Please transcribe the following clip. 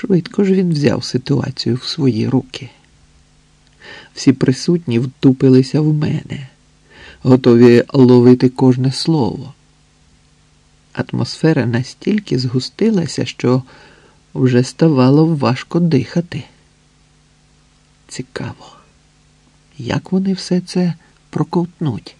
Швидко ж він взяв ситуацію в свої руки. Всі присутні втупилися в мене, готові ловити кожне слово. Атмосфера настільки згустилася, що вже ставало важко дихати. Цікаво, як вони все це проковтнуть.